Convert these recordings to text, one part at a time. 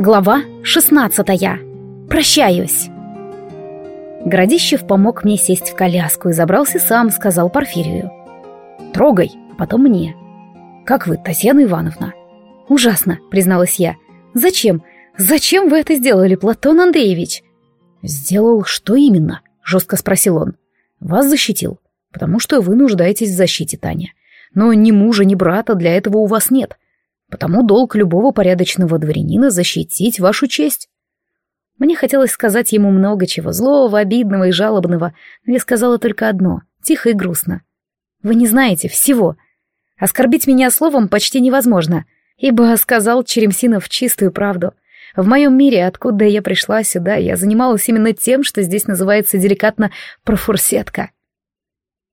Глава 16. Прощаюсь. Городищев помог мне сесть в коляску и забрался сам, сказал Порфирию. «Трогай, а потом мне». «Как вы, Татьяна Ивановна?» «Ужасно», — призналась я. «Зачем? Зачем вы это сделали, Платон Андреевич?» «Сделал что именно?» — жестко спросил он. «Вас защитил, потому что вы нуждаетесь в защите, Таня. Но ни мужа, ни брата для этого у вас нет. Потому долг любого порядочного дворянина защитить вашу честь. Мне хотелось сказать ему много чего, злого, обидного и жалобного, но я сказала только одно, тихо и грустно. Вы не знаете всего. Оскорбить меня словом почти невозможно, ибо сказал Черемсинов чистую правду. В моем мире, откуда я пришла сюда, я занималась именно тем, что здесь называется деликатно профурсетка.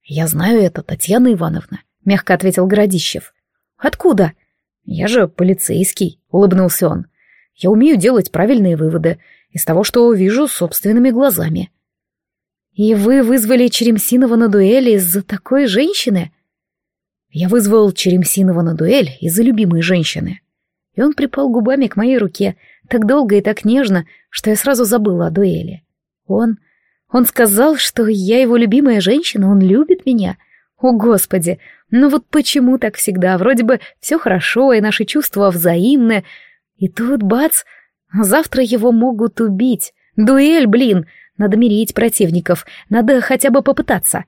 «Я знаю это, Татьяна Ивановна», — мягко ответил Городищев. «Откуда?» «Я же полицейский», — улыбнулся он. «Я умею делать правильные выводы из того, что вижу собственными глазами». «И вы вызвали Черемсинова на дуэль из-за такой женщины?» «Я вызвал Черемсинова на дуэль из-за любимой женщины». И он припал губами к моей руке, так долго и так нежно, что я сразу забыла о дуэли. Он... он сказал, что я его любимая женщина, он любит меня. О, Господи, ну вот почему так всегда? Вроде бы все хорошо, и наши чувства взаимны. И тут, бац, завтра его могут убить. Дуэль, блин! Надо мирить противников, надо хотя бы попытаться.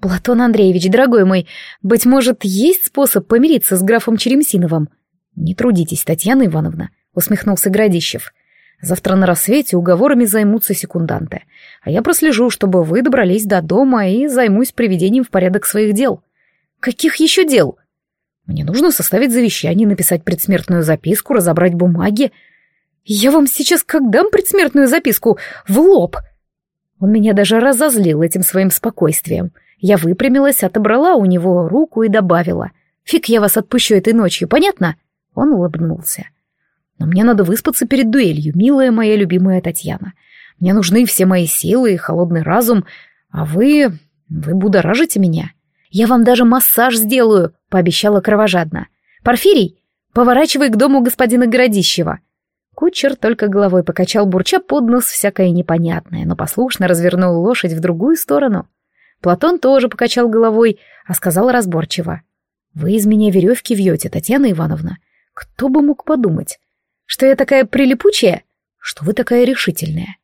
Платон Андреевич, дорогой мой, быть может, есть способ помириться с графом Черемсиновым? Не трудитесь, Татьяна Ивановна, усмехнулся Градищев. Завтра на рассвете уговорами займутся секунданты, а я прослежу, чтобы вы добрались до дома и займусь приведением в порядок своих дел. Каких еще дел? Мне нужно составить завещание, написать предсмертную записку, разобрать бумаги. Я вам сейчас как дам предсмертную записку в лоб. Он меня даже разозлил этим своим спокойствием. Я выпрямилась, отобрала у него руку и добавила. «Фиг я вас отпущу этой ночью, понятно?» Он улыбнулся. «Но мне надо выспаться перед дуэлью, милая моя любимая Татьяна. Мне нужны все мои силы и холодный разум, а вы... вы будоражите меня». «Я вам даже массаж сделаю», — пообещала кровожадно. «Порфирий, поворачивай к дому господина Городищева». Кучер только головой покачал, бурча под нос всякое непонятное, но послушно развернул лошадь в другую сторону. Платон тоже покачал головой, а сказал разборчиво. «Вы из меня веревки вьете, Татьяна Ивановна. Кто бы мог подумать? Что я такая прилипучая? Что вы такая решительная?»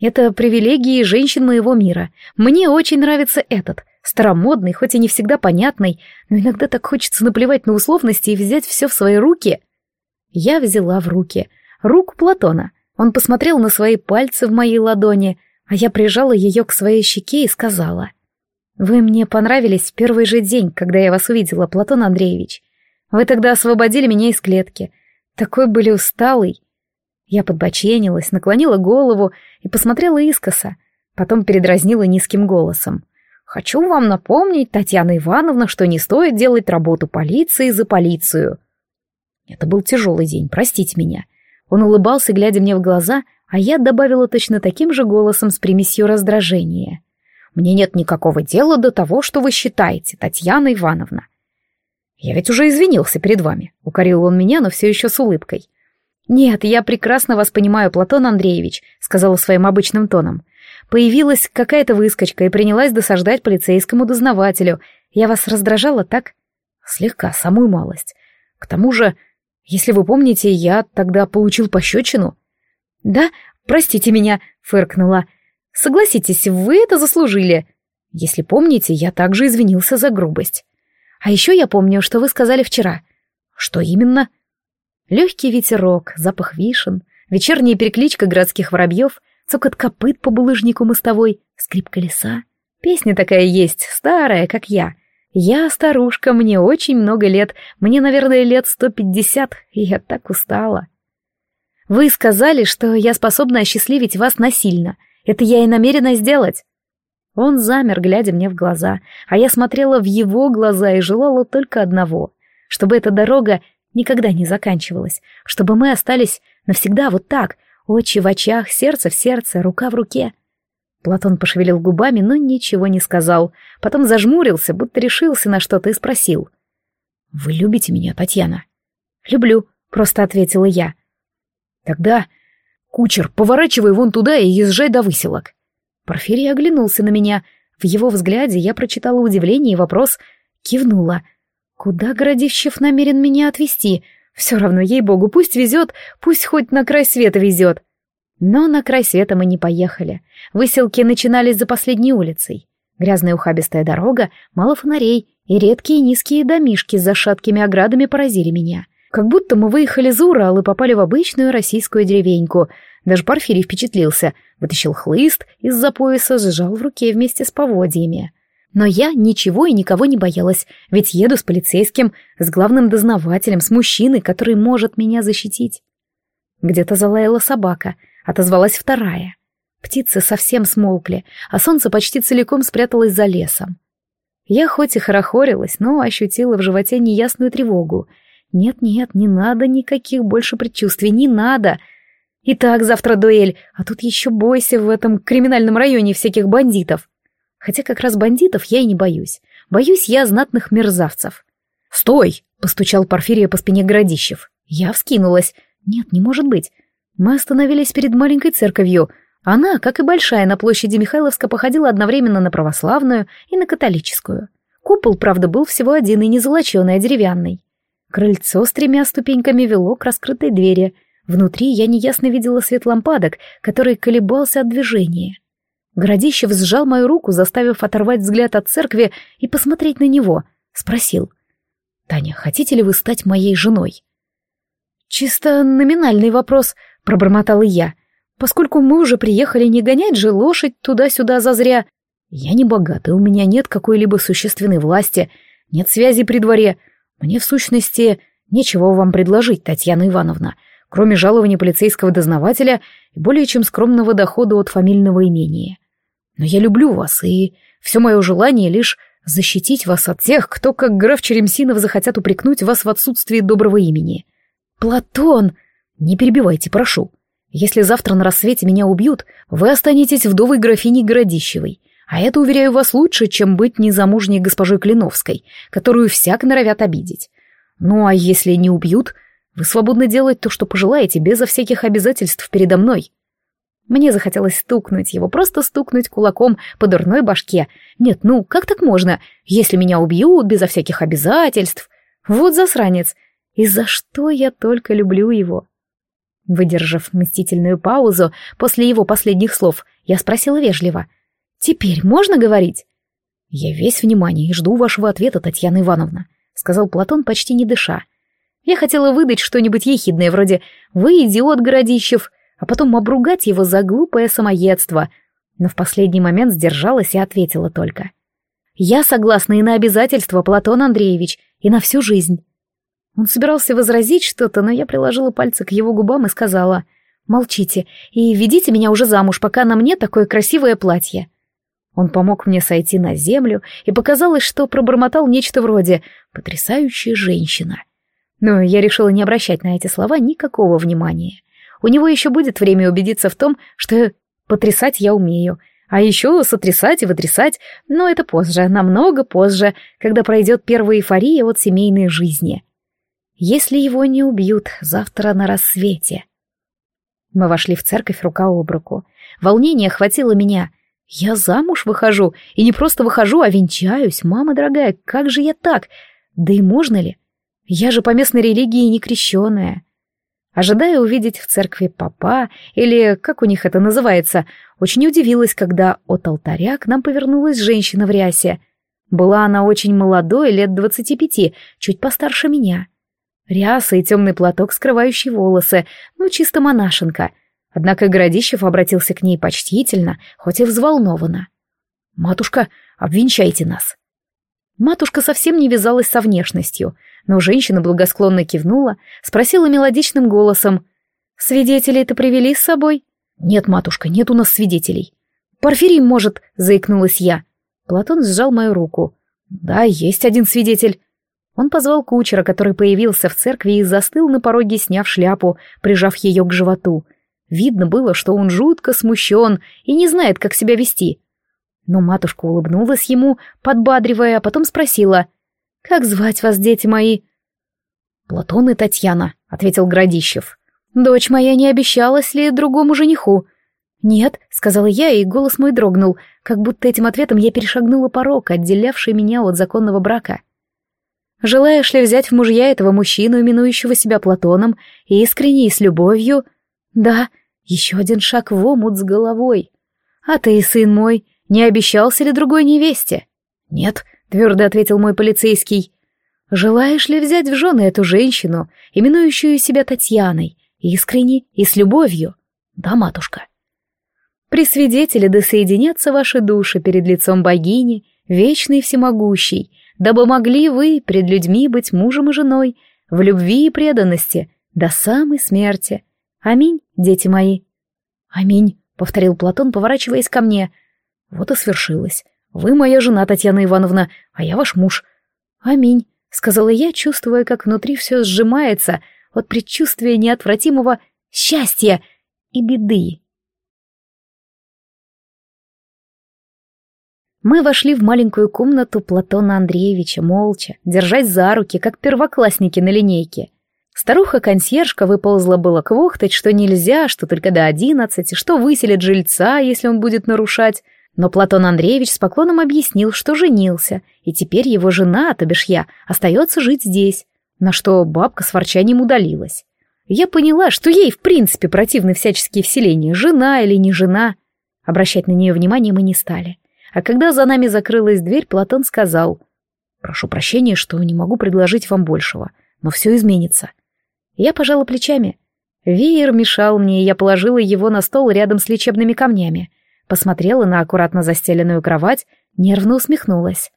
«Это привилегии женщин моего мира. Мне очень нравится этот старомодный, хоть и не всегда понятный, но иногда так хочется наплевать на условности и взять все в свои руки. Я взяла в руки руку Платона. Он посмотрел на свои пальцы в моей ладони, а я прижала ее к своей щеке и сказала. «Вы мне понравились в первый же день, когда я вас увидела, Платон Андреевич. Вы тогда освободили меня из клетки. Такой были усталый». Я подбоченилась, наклонила голову и посмотрела искоса, потом передразнила низким голосом. Хочу вам напомнить, Татьяна Ивановна, что не стоит делать работу полиции за полицию. Это был тяжелый день, простите меня. Он улыбался, глядя мне в глаза, а я добавила точно таким же голосом с примесью раздражения. Мне нет никакого дела до того, что вы считаете, Татьяна Ивановна. Я ведь уже извинился перед вами, укорил он меня, но все еще с улыбкой. Нет, я прекрасно вас понимаю, Платон Андреевич, сказала своим обычным тоном. Появилась какая-то выскочка и принялась досаждать полицейскому дознавателю. Я вас раздражала, так? Слегка, самую малость. К тому же, если вы помните, я тогда получил пощечину. Да, простите меня, фыркнула. Согласитесь, вы это заслужили. Если помните, я также извинился за грубость. А еще я помню, что вы сказали вчера. Что именно? Легкий ветерок, запах вишен, вечерняя перекличка городских воробьев — цокот копыт по булыжнику мостовой, скрип колеса. Песня такая есть, старая, как я. Я старушка, мне очень много лет, мне, наверное, лет сто пятьдесят, и я так устала. Вы сказали, что я способна осчастливить вас насильно. Это я и намерена сделать. Он замер, глядя мне в глаза, а я смотрела в его глаза и желала только одного, чтобы эта дорога никогда не заканчивалась, чтобы мы остались навсегда вот так, Очи в очах, сердце в сердце, рука в руке. Платон пошевелил губами, но ничего не сказал. Потом зажмурился, будто решился на что-то и спросил. «Вы любите меня, Татьяна?» «Люблю», — просто ответила я. Тогда, кучер, поворачивай вон туда и езжай до выселок. Порфирий оглянулся на меня. В его взгляде я прочитала удивление и вопрос. Кивнула. Куда Городищев намерен меня отвезти? Все равно, ей-богу, пусть везет, пусть хоть на край света везет. Но на край света мы не поехали. Выселки начинались за последней улицей. Грязная ухабистая дорога, мало фонарей и редкие низкие домишки с зашаткими оградами поразили меня. Как будто мы выехали за Урал и попали в обычную российскую деревеньку. Даже Порфирий впечатлился, вытащил хлыст из-за пояса, сжал в руке вместе с поводьями. Но я ничего и никого не боялась, ведь еду с полицейским, с главным дознавателем, с мужчиной, который может меня защитить. Где-то залаяла собака, отозвалась вторая. Птицы совсем смолкли, а солнце почти целиком спряталось за лесом. Я хоть и хорохорилась, но ощутила в животе неясную тревогу — нет-нет, не надо никаких больше предчувствий, не надо. Итак, завтра дуэль, а тут еще бойся в этом криминальном районе всяких бандитов. Хотя как раз бандитов я и не боюсь. Боюсь я знатных мерзавцев. «Стой!» — постучал Порфирия по спине Городищев. Я вскинулась. «Нет, не может быть. Мы остановились перед маленькой церковью. Она, как и большая на площади Михайловска, походила одновременно на православную и на католическую. Купол, правда, был всего один и не золоченый, а деревянный. Крыльцо с тремя ступеньками вело к раскрытой двери. Внутри я неясно видела свет лампадок, который колебался от движения. Городищев сжал мою руку, заставив оторвать взгляд от церкви и посмотреть на него. Спросил. «Таня, хотите ли вы стать моей женой?» «Чисто номинальный вопрос», — пробормотала я. «Поскольку мы уже приехали, не гонять же лошадь туда-сюда зазря. Я не богатый, у меня нет какой-либо существенной власти, нет связи при дворе, мне, в сущности, нечего вам предложить, Татьяна Ивановна, кроме жалования полицейского дознавателя и более чем скромного дохода от фамильного имения. Но я люблю вас, и все мое желание лишь защитить вас от тех, кто, как граф Черемсинов, захотят упрекнуть вас в отсутствии доброго имени. Платон! Не перебивайте, прошу. Если завтра на рассвете меня убьют, вы останетесь вдовой графиней Городищевой, а это, уверяю вас, лучше, чем быть незамужней госпожой Клиновской, которую всяк норовят обидеть. Ну а если не убьют, вы свободны делать то, что пожелаете, безо всяких обязательств передо мной. Мне захотелось стукнуть его, просто стукнуть кулаком по дурной башке. Нет, ну, как так можно, если меня убьют безо всяких обязательств? Вот засранец. И за что я только люблю его? Выдержав мстительную паузу после его последних слов, я спросила вежливо — Теперь можно говорить? Я весь внимание и жду вашего ответа, Татьяна Ивановна, сказал Платон, почти не дыша. Я хотела выдать что-нибудь ехидное, вроде «Вы идиот, Городищев», а потом обругать его за глупое самоедство, но в последний момент сдержалась и ответила только. «Я согласна и на обязательства, Платон Андреевич, и на всю жизнь». Он собирался возразить что-то, но я приложила пальцы к его губам и сказала «Молчите и ведите меня уже замуж, пока на мне такое красивое платье». Он помог мне сойти на землю, и показалось, что пробормотал нечто вроде «потрясающая женщина». Но я решила не обращать на эти слова никакого внимания. У него еще будет время убедиться в том, что потрясать я умею, а еще сотрясать и вытрясать, но это позже, намного позже, когда пройдет первая эйфория от семейной жизни. Если его не убьют завтра на рассвете. Мы вошли в церковь рука об руку. Волнение охватило меня — я замуж выхожу, и не просто выхожу, а венчаюсь. Мама дорогая, как же я так? Да и можно ли? Я же по местной религии не крещеная. Ожидая увидеть в церкви папа, или как у них это называется, очень удивилась, когда от алтаря к нам повернулась женщина в рясе. Была она очень молодой, лет двадцати пяти, чуть постарше меня. Ряса и темный платок, скрывающий волосы, ну, чисто монашенка — Однако Городищев обратился к ней почтительно, хоть и взволнованно. «Матушка, обвенчайте нас». Матушка совсем не вязалась со внешностью, но женщина благосклонно кивнула, спросила мелодичным голосом. «Свидетелей-то привели с собой?» «Нет, матушка, нет у нас свидетелей». «Порфирий, может», — заикнулась я. Платон сжал мою руку. «Да, есть один свидетель». Он позвал кучера, который появился в церкви и застыл на пороге, сняв шляпу, прижав ее к животу — Видно было, что он жутко смущен и не знает, как себя вести. Но матушка улыбнулась ему, подбадривая, а потом спросила, «Как звать вас, дети мои?» «Платон и Татьяна», — ответил Градищев. «Дочь моя не обещалась ли другому жениху?» «Нет», — сказала я, и голос мой дрогнул, как будто этим ответом я перешагнула порог, отделявший меня от законного брака. «Желаешь ли взять в мужья этого мужчину, именующего себя Платоном, искренне и с любовью?» «Да», еще один шаг в омут с головой. «А ты, сын мой, не обещался ли другой невесте?» «Нет», — твердо ответил мой полицейский. «Желаешь ли взять в жены эту женщину, именующую себя Татьяной, искренне и с любовью?» «Да, матушка». При свидетеле да соединятся ваши души перед лицом богини, вечной всемогущей, дабы могли вы пред людьми быть мужем и женой, в любви и преданности, до самой смерти. Аминь, дети мои. Аминь, повторил Платон, поворачиваясь ко мне. Вот и свершилось. Вы моя жена, Татьяна Ивановна, а я ваш муж. Аминь, сказала я, чувствуя, как внутри все сжимается от предчувствия неотвратимого счастья и беды. Мы вошли в маленькую комнату Платона Андреевича, молча, держась за руки, как первоклассники на линейке. Старуха-консьержка выползла было квохтать, что нельзя, что только до одиннадцати, что выселят жильца, если он будет нарушать. Но Платон Андреевич с поклоном объяснил, что женился, и теперь его жена, то бишь я, остается жить здесь, на что бабка с ворчанием удалилась. Я поняла, что ей в принципе противны всяческие вселения, жена или не жена. Обращать на нее внимание мы не стали. А когда за нами закрылась дверь, Платон сказал, «Прошу прощения, что не могу предложить вам большего, но все изменится». Я пожала плечами. Веер мешал мне, и я положила его на стол рядом с лечебными камнями, посмотрела на аккуратно застеленную кровать, нервно усмехнулась.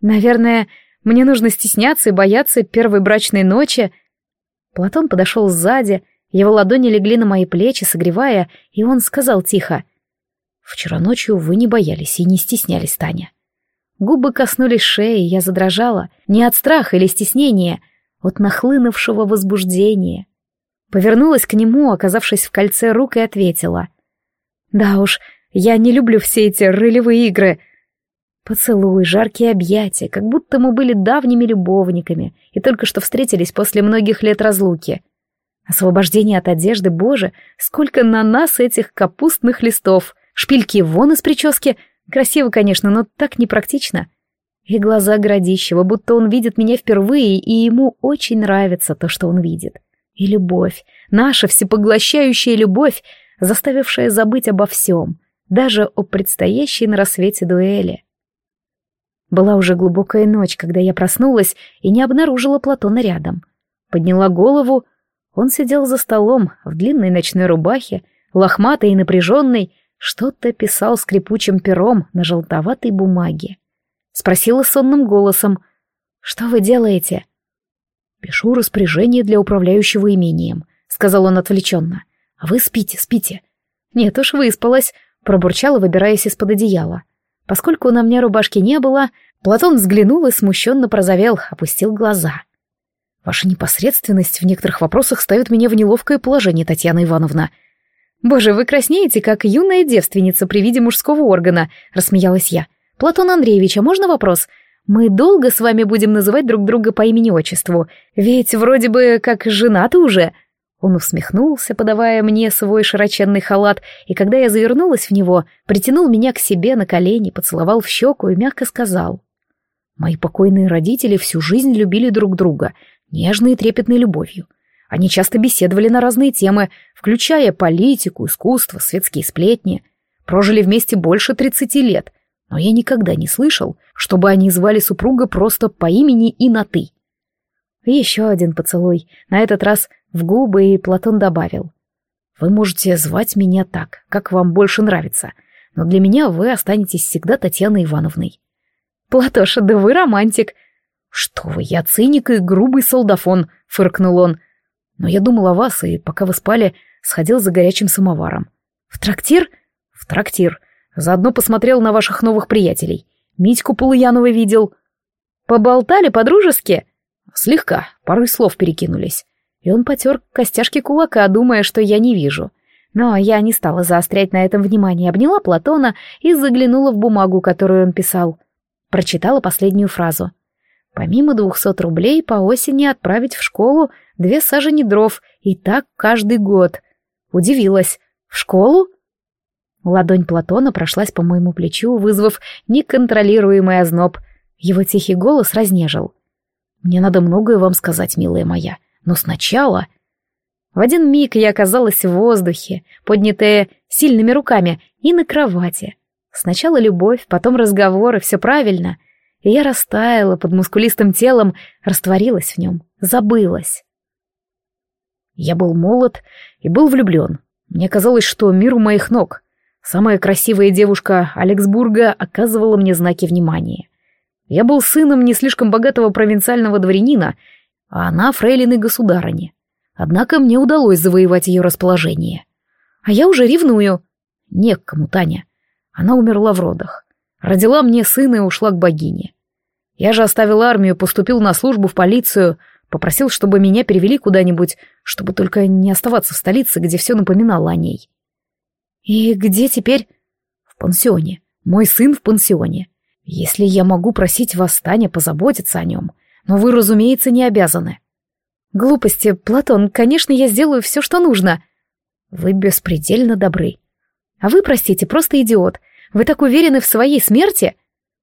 «Наверное, мне нужно стесняться и бояться первой брачной ночи». Платон подошел сзади, его ладони легли на мои плечи, согревая, и он сказал тихо — Вчера ночью вы не боялись и не стеснялись, Таня. Губы коснулись шеи, я задрожала, не от страха или стеснения, от нахлынувшего возбуждения. Повернулась к нему, оказавшись в кольце рук, и ответила. «Да уж, я не люблю все эти ролевые игры. Поцелуй, жаркие объятия, как будто мы были давними любовниками и только что встретились после многих лет разлуки. Освобождение от одежды, боже, сколько на нас этих капустных листов!» Шпильки вон из прически. Красиво, конечно, но так непрактично. И глаза Городищева, будто он видит меня впервые, и ему очень нравится то, что он видит. И любовь, наша всепоглощающая любовь, заставившая забыть обо всем, даже о предстоящей на рассвете дуэли. Была уже глубокая ночь, когда я проснулась и не обнаружила Платона рядом. Подняла голову. Он сидел за столом в длинной ночной рубахе, лохматой и напряженной, что-то писал скрипучим пером на желтоватой бумаге. Спросила сонным голосом. «Что вы делаете?» «Пишу распоряжение для управляющего имением», — сказал он отвлеченно. «А вы спите, спите». «Нет уж, выспалась», — пробурчала, выбираясь из-под одеяла. Поскольку на мне рубашки не было, Платон взглянул и смущенно прозовел, опустил глаза. «Ваша непосредственность в некоторых вопросах ставит меня в неловкое положение, Татьяна Ивановна», «Боже, вы краснеете, как юная девственница при виде мужского органа», — рассмеялась я. «Платон Андреевич, а можно вопрос? Мы долго с вами будем называть друг друга по имени-отчеству, ведь вроде бы как женаты уже». Он усмехнулся, подавая мне свой широченный халат, и когда я завернулась в него, притянул меня к себе на колени, поцеловал в щеку и мягко сказал. «Мои покойные родители всю жизнь любили друг друга, нежной и трепетной любовью. Они часто беседовали на разные темы, включая политику, искусство, светские сплетни. Прожили вместе больше тридцати лет, но я никогда не слышал, чтобы они звали супруга просто по имени и на «ты». Еще один поцелуй, на этот раз в губы, и Платон добавил. «Вы можете звать меня так, как вам больше нравится, но для меня вы останетесь всегда Татьяной Ивановной». «Платоша, да вы романтик!» «Что вы, я циник и грубый солдафон», — фыркнул он. Но я думал о вас, и пока вы спали, сходил за горячим самоваром. В трактир? В трактир. Заодно посмотрел на ваших новых приятелей. Митьку Полуянова видел. Поболтали по-дружески? Слегка, пару слов перекинулись. И он потер костяшки кулака, думая, что я не вижу. Но я не стала заострять на этом внимание, обняла Платона и заглянула в бумагу, которую он писал. Прочитала последнюю фразу. Помимо двухсот рублей по осени отправить в школу две сажени дров И так каждый год. Удивилась. В школу? Ладонь Платона прошлась по моему плечу, вызвав неконтролируемый озноб. Его тихий голос разнежил. «Мне надо многое вам сказать, милая моя, но сначала...» В один миг я оказалась в воздухе, поднятая сильными руками, и на кровати. Сначала любовь, потом разговоры, все правильно. И я растаяла под мускулистым телом, растворилась в нем, забылась. Я был молод и был влюблен. Мне казалось, что мир у моих ног. Самая красивая девушка Алексбурга оказывала мне знаки внимания. Я был сыном не слишком богатого провинциального дворянина, а она фрейлины государыни. Однако мне удалось завоевать ее расположение. А я уже ревную. Не к кому, Таня. Она умерла в родах. Родила мне сына и ушла к богине. Я же оставил армию, поступил на службу в полицию, попросил, чтобы меня перевели куда-нибудь, чтобы только не оставаться в столице, где все напоминало о ней. И где теперь? В пансионе. Мой сын в пансионе. Если я могу просить вас, Таня, позаботиться о нем, но вы, разумеется, не обязаны. Глупости, Платон, конечно, я сделаю все, что нужно. Вы беспредельно добры. А вы, простите, просто идиот. Вы так уверены в своей смерти?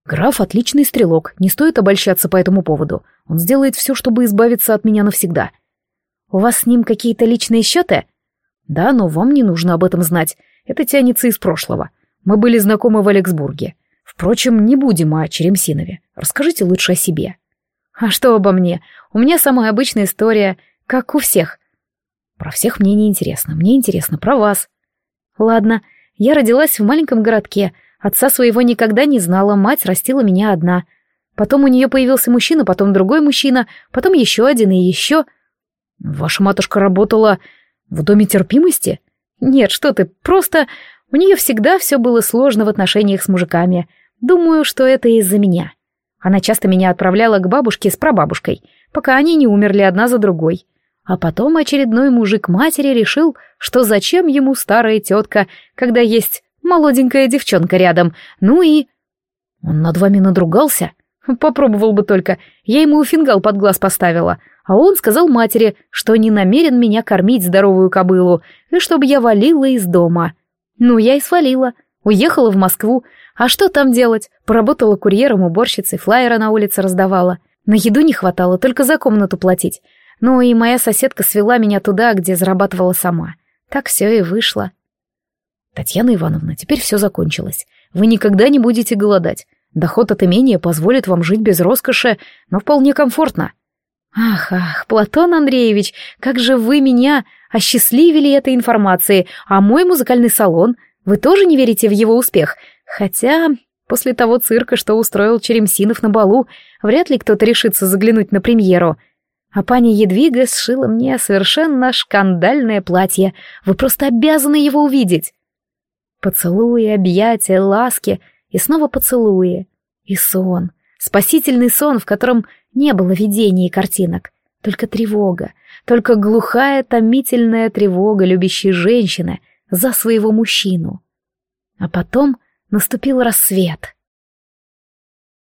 Граф отличный стрелок, не стоит обольщаться по этому поводу. Он сделает все, чтобы избавиться от меня навсегда. У вас с ним какие-то личные счеты? Да, но вам не нужно об этом знать. Это тянется из прошлого. Мы были знакомы в Алексбурге. Впрочем, не будем о Черемсинове. Расскажите лучше о себе. А что обо мне? У меня самая обычная история, как у всех. Про всех мне не интересно. Мне интересно про вас. Ладно, я родилась в маленьком городке. Отца своего никогда не знала, мать растила меня одна. Потом у нее появился мужчина, потом другой мужчина, потом еще один и еще. Ваша матушка работала в доме терпимости? Нет, что ты, просто у нее всегда все было сложно в отношениях с мужиками. Думаю, что это из-за меня. Она часто меня отправляла к бабушке с прабабушкой, пока они не умерли одна за другой. А потом очередной мужик матери решил, что зачем ему старая тетка, когда есть молоденькая девчонка рядом, ну и... Он над вами надругался? Попробовал бы только, я ему фингал под глаз поставила, а он сказал матери, что не намерен меня кормить здоровую кобылу, и чтобы я валила из дома. Ну, я и свалила, уехала в Москву, а что там делать? Поработала курьером, уборщицей, флайера на улице раздавала. На еду не хватало, только за комнату платить. Ну и моя соседка свела меня туда, где зарабатывала сама. Так все и вышло. Татьяна Ивановна, теперь все закончилось. Вы никогда не будете голодать. Доход от имения позволит вам жить без роскоши, но вполне комфортно. Ах, ах, Платон Андреевич, как же вы меня осчастливили этой информацией, а мой музыкальный салон, вы тоже не верите в его успех? Хотя, после того цирка, что устроил Черемсинов на балу, вряд ли кто-то решится заглянуть на премьеру. А пани Едвига сшила мне совершенно шкандальное платье. Вы просто обязаны его увидеть. Поцелуи, объятия, ласки и снова поцелуи. И сон. Спасительный сон, в котором не было видений и картинок. Только тревога. Только глухая, томительная тревога любящей женщины за своего мужчину. А потом наступил рассвет.